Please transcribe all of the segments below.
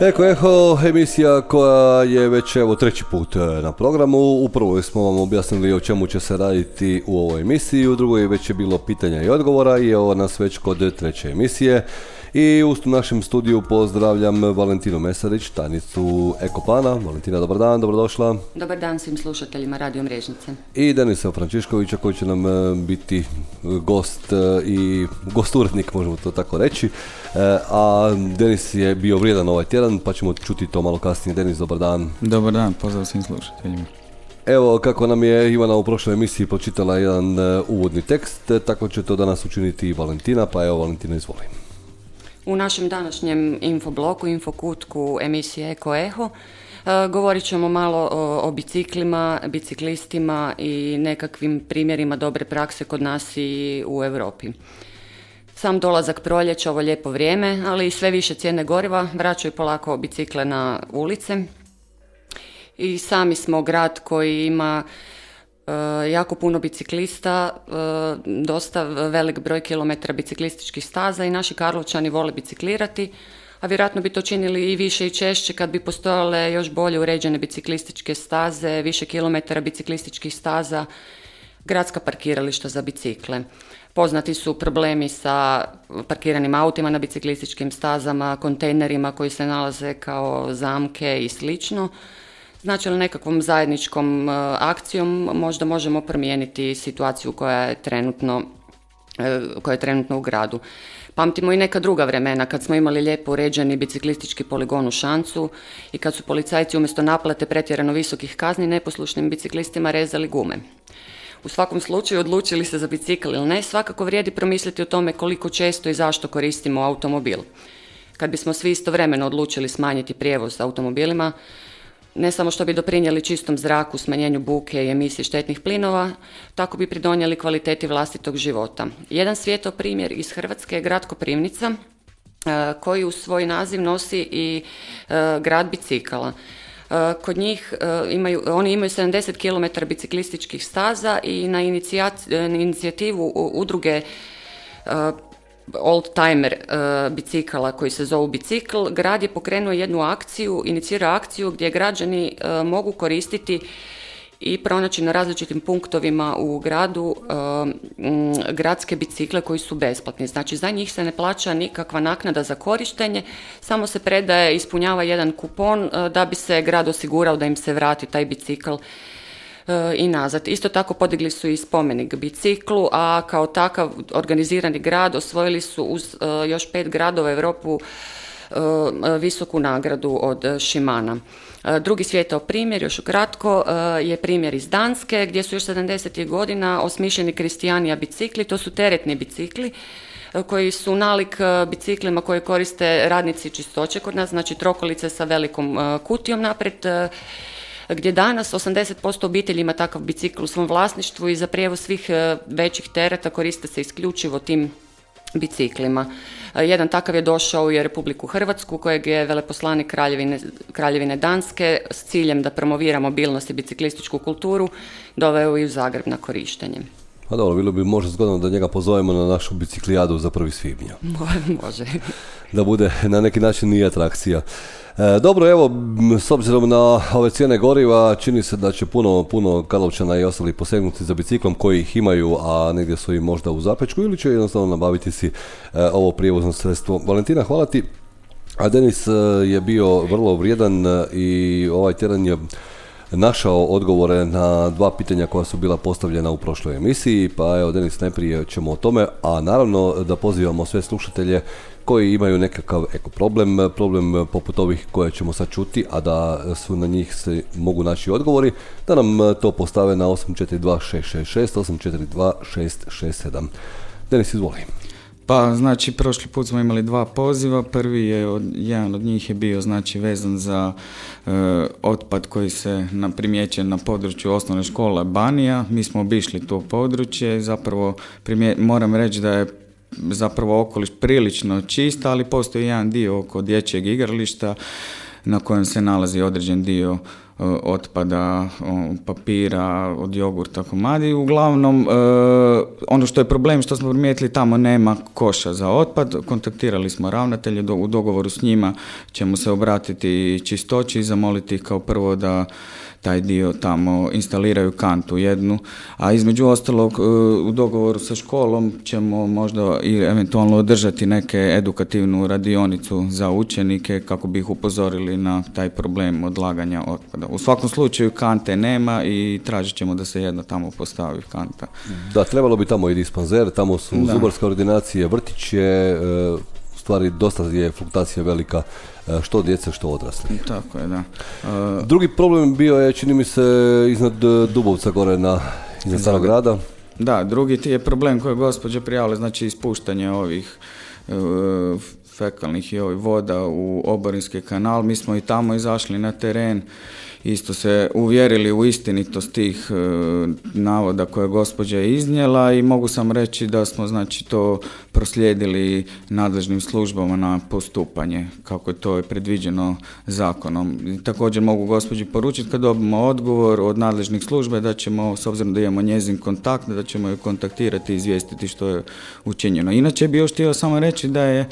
Eko Eho, emisija koja je već evo treći put e, na programu. Upravo smo vam objasnili o čemu će se raditi u ovoj emisiji, u drugoj već je bilo pitanja i odgovora i evo nas već kod treće emisije. I u našem studiju pozdravljam Valentinu Mesarić, tajnicu Ekopana. Valentina, dobar dan, dobrodošla. Dobar dan svim slušateljima Radio Mrežnice. I Denisa Frančiškovića koji će nam e, biti gost e, i gosturetnik, možemo to tako reći. A Denis je bio vrijedan ovaj tjedan, pa ćemo čuti to malo kasnije. Denis, dobar dan. Dobar dan, pozdrav svim slušateljima. Evo, kako nam je Ivana u prošloj emisiji pročitala jedan uvodni tekst, tako će to danas učiniti i Valentina, pa evo Valentina izvolim. U našem današnjem infobloku, infokutku emisije Eko Eho, e, govorit ćemo malo o, biciklima, biciklistima i nekakvim primjerima dobre prakse kod nas i u Europi. Sam dolazak proljeća, ovo lijepo vrijeme, ali i sve više cijene goriva vraćaju polako bicikle na ulice. I sami smo grad koji ima E, jako puno biciklista, e, dosta velik broj kilometara biciklističkih staza i naši Karlovčani vole biciklirati, a vjerojatno bi to činili i više i češće kad bi postojale još bolje uređene biciklističke staze, više kilometara biciklističkih staza, gradska parkirališta za bicikle. Poznati su problemi sa parkiranim autima na biciklističkim stazama, kontejnerima koji se nalaze kao zamke i slično. Znači li nekakvom zajedničkom e, akcijom možda možemo promijeniti situaciju koja je trenutno e, koja je trenutno u gradu. Pamtimo i neka druga vremena kad smo imali lijepo uređeni biciklistički poligon u Šancu i kad su policajci umjesto naplate pretjerano visokih kazni neposlušnim biciklistima rezali gume. U svakom slučaju odlučili se za bicikl ili ne, svakako vrijedi promisliti o tome koliko često i zašto koristimo automobil. Kad bismo svi istovremeno odlučili smanjiti prijevoz automobilima, ne samo što bi doprinijeli čistom zraku, smanjenju buke i emisiji štetnih plinova, tako bi pridonijeli kvaliteti vlastitog života. Jedan svijeto primjer iz Hrvatske je grad Koprivnica, e, koji u svoj naziv nosi i e, grad bicikala. E, kod njih imaju, oni imaju 70 km biciklističkih staza i na inicijativu udruge old timer bicikala koji se zovu bicikl, grad je pokrenuo jednu akciju, inicirao akciju gdje građani mogu koristiti i pronaći na različitim punktovima u gradu uh, gradske bicikle koji su besplatni. Znači za njih se ne plaća nikakva naknada za korištenje, samo se predaje, ispunjava jedan kupon da bi se grad osigurao da im se vrati taj bicikl i nazad. Isto tako podigli su i spomenik biciklu, a kao takav organizirani grad osvojili su uz e, još pet gradova Europu e, visoku nagradu od Šimana. E, drugi svijetao primjer, još ukratko, je primjer iz Danske gdje su još 70. godina osmišljeni kristijanija bicikli, to su teretni bicikli koji su nalik biciklima koje koriste radnici čistoće kod nas, znači trokolice sa velikom kutijom napred gdje danas 80% obitelji ima takav bicikl u svom vlasništvu i za prijevoz svih e, većih tereta koriste se isključivo tim biciklima. E, jedan takav je došao u Republiku Hrvatsku kojeg je veleposlanik Kraljevine, Kraljevine Danske s ciljem da promovira mobilnost i biciklističku kulturu doveo i u Zagreb na korištenje. Pa dobro, bilo bi možda zgodno da njega pozovemo na našu biciklijadu za prvi svibnja. Može. da bude na neki način i atrakcija. E, dobro, evo, s obzirom na ove cijene goriva, čini se da će puno, puno Karlovčana i ostali posegnuti za biciklom koji ih imaju, a negdje su im možda u zapečku ili će jednostavno nabaviti si e, ovo prijevozno sredstvo. Valentina, hvala ti. A Denis e, je bio vrlo vrijedan i ovaj tjedan je našao odgovore na dva pitanja koja su bila postavljena u prošloj emisiji, pa evo Denis najprije ćemo o tome, a naravno da pozivamo sve slušatelje koji imaju nekakav eko problem, problem poput ovih koje ćemo sad čuti, a da su na njih se mogu naći odgovori, da nam to postave na 842666, 842667. Denis, izvoli. Pa znači prošli put smo imali dva poziva, prvi je, od, jedan od njih je bio znači vezan za e, otpad koji se na, primjećen na području osnovne škole Banija, mi smo obišli to područje, zapravo primje, moram reći da je zapravo okoliš prilično čist, ali postoji jedan dio oko dječjeg igrališta na kojem se nalazi određen dio otpada, papira, od jogurta komadi. Uglavnom, e, ono što je problem što smo primijetili, tamo nema koša za otpad. Kontaktirali smo ravnatelje, u dogovoru s njima ćemo se obratiti čistoći i zamoliti kao prvo da taj dio tamo instaliraju kantu jednu, a između ostalog e, u dogovoru sa školom ćemo možda i eventualno održati neke edukativnu radionicu za učenike kako bi ih upozorili na taj problem odlaganja otpada. U svakom slučaju kante nema i tražit ćemo da se jedna tamo postavi kanta. Da, trebalo bi tamo i dispanzer, tamo su da. zubarske ordinacije, vrtiće, e, stvari dosta je fluktacija velika E, što djece, što odrasli. Tako je, da. E, Drugi problem bio je, čini mi se, iznad Dubovca gore na iznad starog grada. Da, drugi ti je problem koji je gospođa prijavila, znači ispuštanje ovih e, fekalnih i ovih voda u oborinski kanal. Mi smo i tamo izašli na teren isto se uvjerili u istinitost tih e, navoda koje je gospođa iznijela i mogu sam reći da smo znači to proslijedili nadležnim službama na postupanje kako je to predviđeno zakonom. Također mogu gospođi poručiti kad dobimo odgovor od nadležnih službe da ćemo, s obzirom da imamo njezin kontakt, da ćemo je kontaktirati i izvijestiti što je učinjeno. Inače bi još htio samo reći da je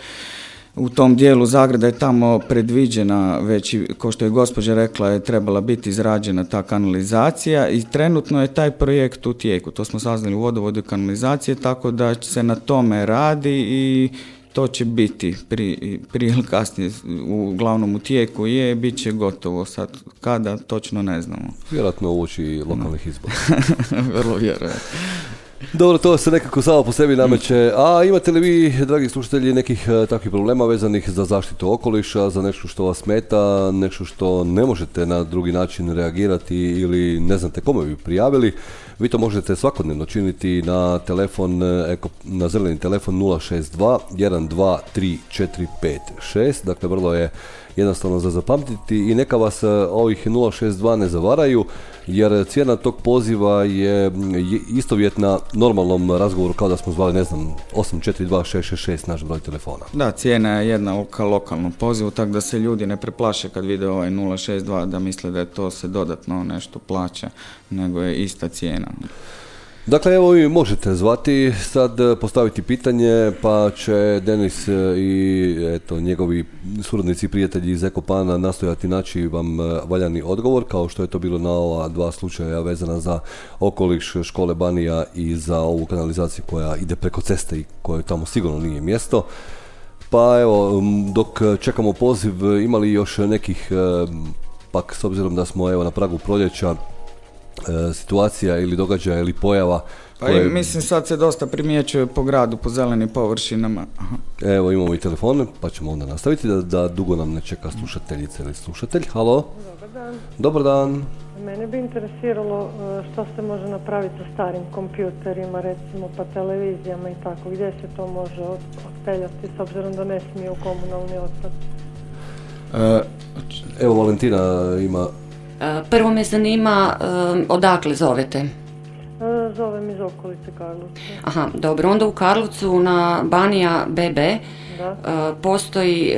u tom dijelu Zagrada je tamo predviđena već, kao što je gospođa rekla, je trebala biti izrađena ta kanalizacija i trenutno je taj projekt u tijeku. To smo saznali u vodovodu kanalizacije, tako da se na tome radi i to će biti prije ili kasnije, uglavnom u tijeku je, bit će gotovo sad. Kada, točno ne znamo. Vjerojatno uoči lokalnih izbora. Vrlo vjerojatno. Dobro, to se nekako samo po sebi nameće. A imate li vi, dragi slušatelji, nekih e, takvih problema vezanih za zaštitu okoliša, za nešto što vas smeta, nešto što ne možete na drugi način reagirati ili ne znate kome bi prijavili? Vi to možete svakodnevno činiti na telefon, e, na zeleni telefon 062 123456, dakle vrlo je jednostavno za zapamtiti i neka vas e, ovih 062 ne zavaraju jer cijena tog poziva je istovjetna normalnom razgovoru kao da smo zvali ne znam 842666 naš broj telefona. Da, cijena je jedna ka lokalnom pozivu tako da se ljudi ne preplaše kad vide ovaj 062 da misle da je to se dodatno nešto plaća nego je ista cijena. Dakle, evo vi možete zvati, sad e, postaviti pitanje, pa će Denis e, i eto, njegovi suradnici i prijatelji iz Ekopana nastojati naći vam e, valjani odgovor, kao što je to bilo na ova dva slučaja vezana za okoliš škole Banija i za ovu kanalizaciju koja ide preko ceste i kojoj tamo sigurno nije mjesto. Pa evo, dok čekamo poziv, imali još nekih, pak s obzirom da smo evo na pragu proljeća, situacija ili događaja ili pojava pa koje... mislim sad se dosta primjećuje po gradu, po zelenim površinama. Aha. Evo imamo i telefon, pa ćemo onda nastaviti da, da dugo nam ne čeka slušateljica ili slušatelj. Halo? Dobar dan. Dobar dan. Mene bi interesiralo e, što se može napraviti sa starim kompjuterima, recimo pa televizijama i tako, gdje se to može otpeljati s obzirom da ne smije u komunalni otpad. E, evo Valentina ima E, prvo me zanima e, odakle zovete? E, zovem iz okolice Karlovca. Aha, dobro. Onda u Karlovcu na Banija BB postoji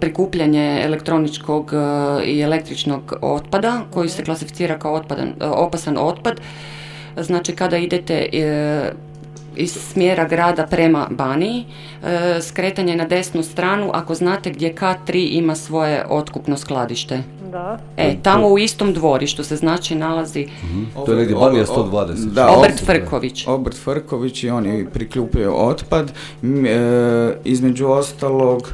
prikupljanje elektroničkog i električnog otpada koji se klasificira kao otpadan, opasan otpad. Znači kada idete iz smjera grada prema Baniji, skretanje na desnu stranu ako znate gdje K3 ima svoje otkupno skladište. Da. E, tamo u istom dvorištu se znači nalazi... mm To je negdje Banija 120. Da, Obrt Frković. Obrt Frković i oni prikljupaju otpad. E, između ostalog,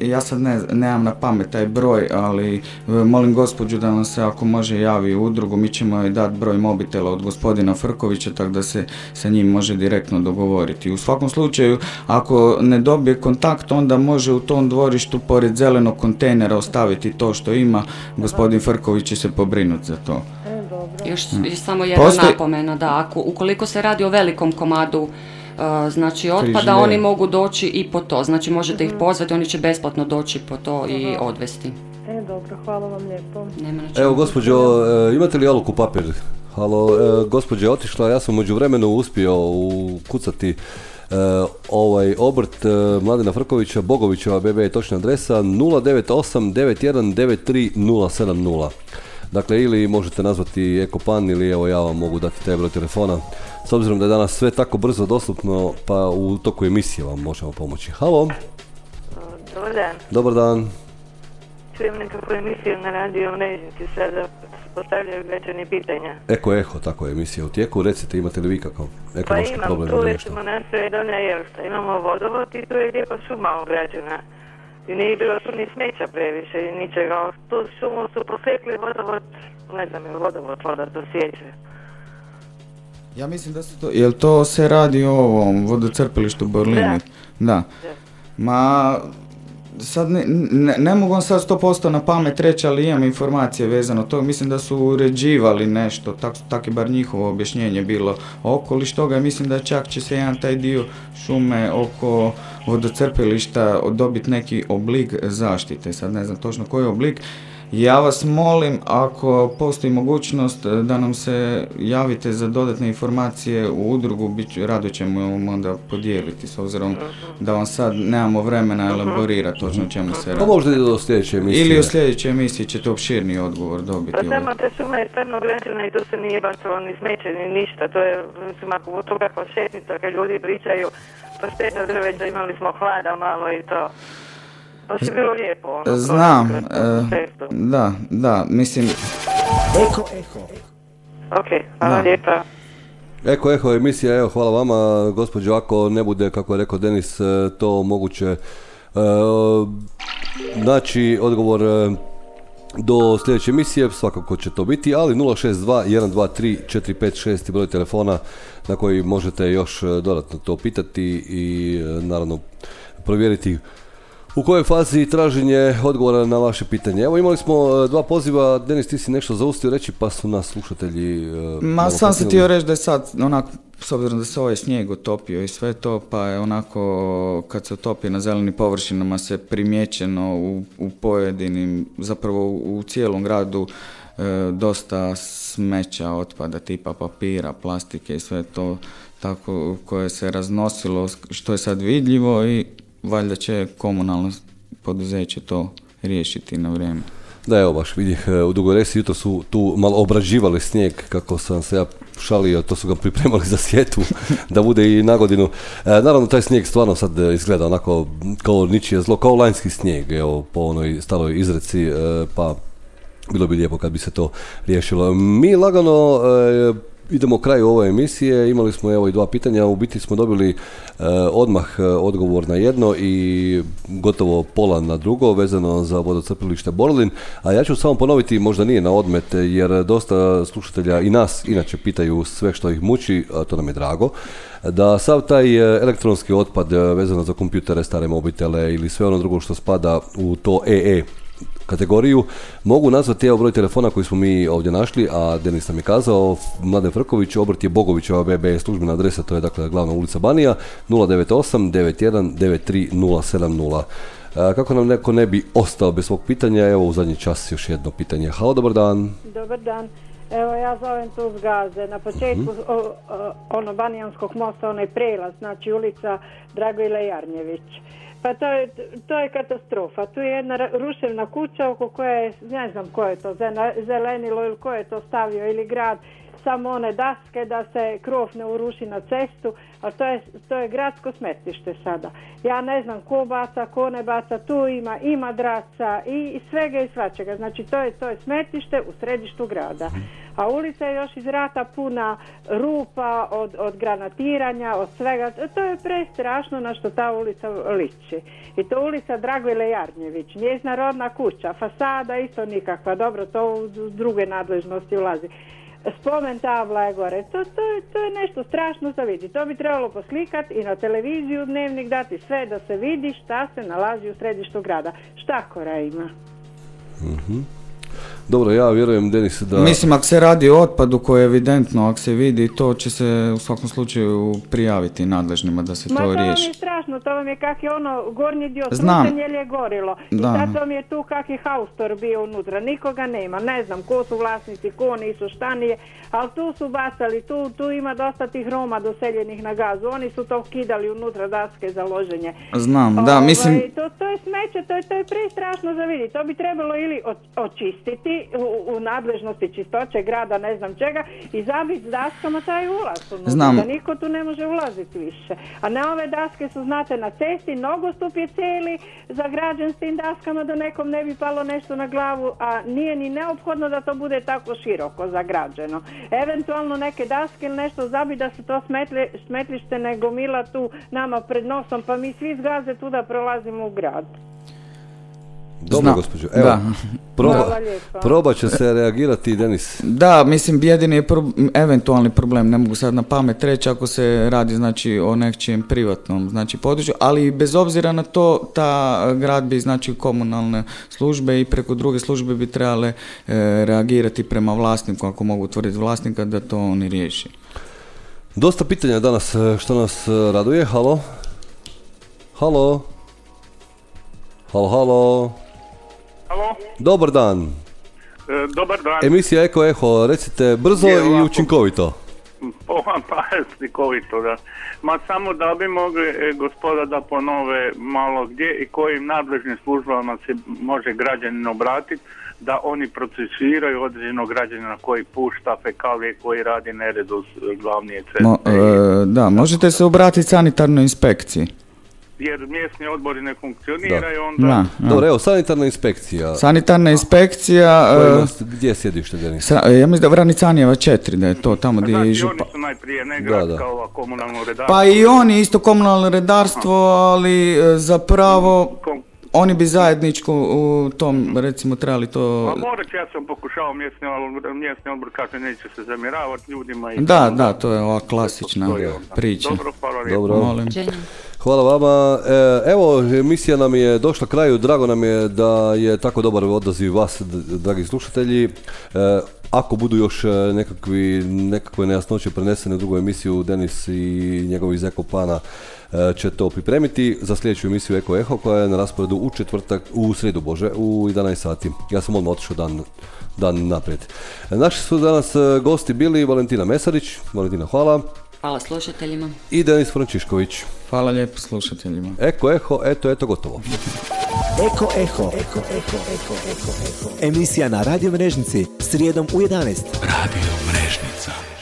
ja sad ne, nemam na pamet taj broj, ali e, molim gospođu da nam se ako može javi u udrugu, mi ćemo joj dati broj mobitela od gospodina Frkovića, tako da se sa njim može direktno dogovoriti. U svakom slučaju, ako ne dobije kontakt, onda može u tom dvorištu pored zelenog kontejnera ostaviti to što ima, gospodin Frković će se pobrinuti za to. E, dobro. Još, mm. samo jedna napomena, da ako, ukoliko se radi o velikom komadu znači otpada, oni mogu doći i po to. Znači možete ih mhm. pozvati, oni će besplatno doći po to i odvesti. E, dobro, hvala vam lijepo. Evo, gospođo, e, imate li aluku papir? Halo, e, gospođa je otišla, ja sam među vremenu uspio ukucati E, ovaj obrt e, Mladena Frkovića, Bogovićeva BB je točna adresa 098 Dakle, ili možete nazvati Ekopan ili evo ja vam mogu dati taj broj telefona. S obzirom da je danas sve tako brzo dostupno, pa u toku emisije vam možemo pomoći. Halo? Dobar dan. Dobar dan. Čujem nekakvu emisiju na radio Mrežnici sada postavljaju građani pitanja. Eko Eho, tako je emisija u tijeku. Recite, imate li vi kakav ekonomski pa imam, problem? tu recimo na Donja Jelsta. Imamo vodovod i tu je lijepa šuma ograđena. I nije bilo tu ni smeća previše i ničega. Tu šumu su posekli vodovod, ne znam, je vodovod voda to sjeće. Ja mislim da se to, jel to se radi o ovom vodocrpilištu Borlini? Da. da. Ma, sad ne, ne, ne mogu vam sad 100% na pamet reći, ali imam informacije vezano to. Mislim da su uređivali nešto, tako tak je bar njihovo objašnjenje bilo okoliš toga. Mislim da čak će se jedan taj dio šume oko vodocrpilišta dobiti neki oblik zaštite. Sad ne znam točno koji oblik. Ja vas molim, ako postoji mogućnost da nam se javite za dodatne informacije u udrugu, bit ću, rado ćemo onda podijeliti, s obzirom da vam sad nemamo vremena elaborirati točno čemu se radi. Pa možda i do sljedeće emisije. Ili u sljedećoj emisiji ćete opširni odgovor dobiti. Pa samo te šuma je stvarno i to se nije bacilo ni smeće ni ništa. To je, mislim, ako u toga šetnica kad ljudi pričaju, pa šteta drveća imali smo hlada malo i to. To je bilo lijepo. Ono, Znam, e, da, da, mislim... Eko, eko. Ok, hvala lijepa. Eko, eko, emisija, evo, hvala vama, gospođo, ako ne bude, kako je rekao Denis, e, to moguće e, znači odgovor e, do sljedeće emisije, svakako će to biti, ali 062 123 456 broj telefona na koji možete još dodatno to pitati i naravno provjeriti u kojoj fazi traženje odgovora na vaše pitanje? Evo imali smo e, dva poziva, Denis ti si nešto zaustio reći pa su nas slušatelji... E, Ma sam se htio reći da je sad onako, s obzirom da se ovaj snijeg otopio i sve to, pa je onako kad se otopi na zelenim površinama se primjećeno u, u pojedinim, zapravo u, cijelom gradu e, dosta smeća otpada tipa papira, plastike i sve to tako koje se raznosilo što je sad vidljivo i valjda će komunalno poduzeće to riješiti na vrijeme. Da, evo baš vidih, e, u Dugoresi jutro su tu malo obrađivali snijeg, kako sam se ja šalio, to su ga pripremali za sjetu, da bude i na godinu. E, naravno, taj snijeg stvarno sad izgleda onako kao ničije zlo, kao lanjski snijeg, evo, po onoj staloj izreci, e, pa bilo bi lijepo kad bi se to riješilo. Mi lagano idemo kraju ove emisije, imali smo evo i dva pitanja, u biti smo dobili eh, odmah eh, odgovor na jedno i gotovo pola na drugo vezano za vodocrpilište Borlin, a ja ću samo ponoviti, možda nije na odmet, jer dosta slušatelja i nas inače pitaju sve što ih muči, a to nam je drago, da sav taj eh, elektronski otpad vezano za kompjutere, stare mobitele ili sve ono drugo što spada u to EE kategoriju mogu nazvati evo broj telefona koji smo mi ovdje našli, a Denis nam je kazao, Mladen Frković, obrt je Bogovićeva BB službena adresa, to je dakle glavna ulica Banija, 098 91 070. Kako nam neko ne bi ostao bez svog pitanja, evo u zadnji čas još jedno pitanje. Halo, dobar dan. Dobar dan. Evo ja zovem tu zgaze. Na početku uh ono Banijanskog mosta, onaj prelaz, znači ulica Dragojle Jarnjević. Pa to je, to je katastrofa. Tu je jedna ruševna kuća oko koje, ne znam ko je to zelenilo ili ko je to stavio ili grad, samo one daske da se krov ne uruši na cestu, a to je, to je gradsko smetlište sada. Ja ne znam ko baca, ko ne baca, tu ima i madraca i svega i svačega. Znači to je, to je smetlište u središtu grada a ulica je još iz rata puna rupa od, od granatiranja, od svega. To je prestrašno na što ta ulica liči. I to ulica Dragojle Jarnjević, njezna rodna kuća, fasada isto nikakva, dobro, to u druge nadležnosti ulazi. Spomen tabla je gore, to, to, to je nešto strašno za vidi. To bi trebalo poslikati i na televiziju dnevnik dati sve da se vidi šta se nalazi u središtu grada. Štakora ima. mm Dobro, ja vjerujem, Denis, da... Mislim, ako se radi o otpadu koji je evidentno, ako se vidi, to će se u svakom slučaju prijaviti nadležnima da se Ma to to vam riješi. je strašno, to vam je kak je ono gornji dio Znam. Znam. je gorilo. I Da. sad vam je tu kak je haustor bio unutra, nikoga nema, ne znam ko su vlasnici, ko nisu, šta nije, ali tu su bacali, tu, tu ima dosta tih Roma doseljenih na gazu, oni su to kidali unutra daske za loženje. Znam, da, Ovaj, mislim, To, to je smeće, to je, to je prestrašno za vidjeti. To bi trebalo ili o- u, u nadležnosti čistoće grada, ne znam čega, i zabiti daskama taj ulaz. Znam. Da niko tu ne može ulaziti više. A ne ove daske su, znate, na cesti, nogostup je cijeli zagrađen s tim daskama da nekom ne bi palo nešto na glavu, a nije ni neophodno da to bude tako široko zagrađeno. Eventualno neke daske ili nešto zabi da se to smetle, smetlište ne gomila tu nama pred nosom, pa mi svi zgaze tu da prolazimo u grad. Dobro, gospođo. Evo, Da. proba, probat će se reagirati, Denis. Da, mislim, jedini je pro- eventualni problem, ne mogu sad na pamet reći ako se radi znači o nečijem privatnom znači području, ali bez obzira na to, ta grad bi znači komunalne službe i preko druge službe bi trebale e, reagirati prema vlasniku, ako mogu utvrditi vlasnika, da to oni riješi. Dosta pitanja danas e, što nas e, raduje. Halo? Halo? Halo, halo? Halo, Dobar dan. e, dobar dan. Emisija Eko Eho, recite brzo Je, i ovako. učinkovito. Ovo pa je slikovito, da. Ma samo da bi mogli e, gospoda da ponove malo gdje i kojim nadležnim službama se može građanin obratiti da oni procesuiraju određenog građanina koji pušta fekalije, koji radi nered uz e, glavnije ceste. Mo- e, da, možete se obratiti sanitarnoj inspekciji. Jer mjesni odbori ne funkcioniraju, onda... Da, da. Dobro, evo, sanitarna inspekcija. Sanitarna inspekcija, Koja e, Gdje je sjedište, Denis? sa- ja mislim da Vranicanjeva 4, da je to tamo gdje je Znači, župa- oni su najprije ne Da, grad da. kao ova komunalno redarstvo. Pa i oni isto komunalno redarstvo, ali e, zapravo Kom- oni bi zajedničko u tom recimo trebali to... Pa morat ja sam pokušao mjesni, odbor- mjesni odbor kaže neće se zamiravati ljudima i... Da, da, to je ova klasična je priča. Dobro, hvala. Dobro. Molim. Hvala vama. E, evo, emisija nam je došla kraju. Drago nam je da je tako dobar odaziv vas, dragi slušatelji. E, ako budu još e, nekakvi, nekakve nejasnoće prenesene u drugu emisiju, Denis i njegovi iz Eko plana e, će to pripremiti za sljedeću emisiju Eko Eho koja je na rasporedu u četvrtak, u sredu Bože, u 11 sati. Ja sam odmah otišao dan, dan naprijed. Naši su danas gosti bili Valentina Mesarić. Valentina, hvala. Hvala slušateljima. I Denis Frančišković. Hvala lijepo slušateljima. Eko Eho, eto, eto, gotovo. Eko Eho. Eko, Eko, Eko, Eko, Eko. Emisija na radio mrežnici srijedom u 11. Radio Mrežnica.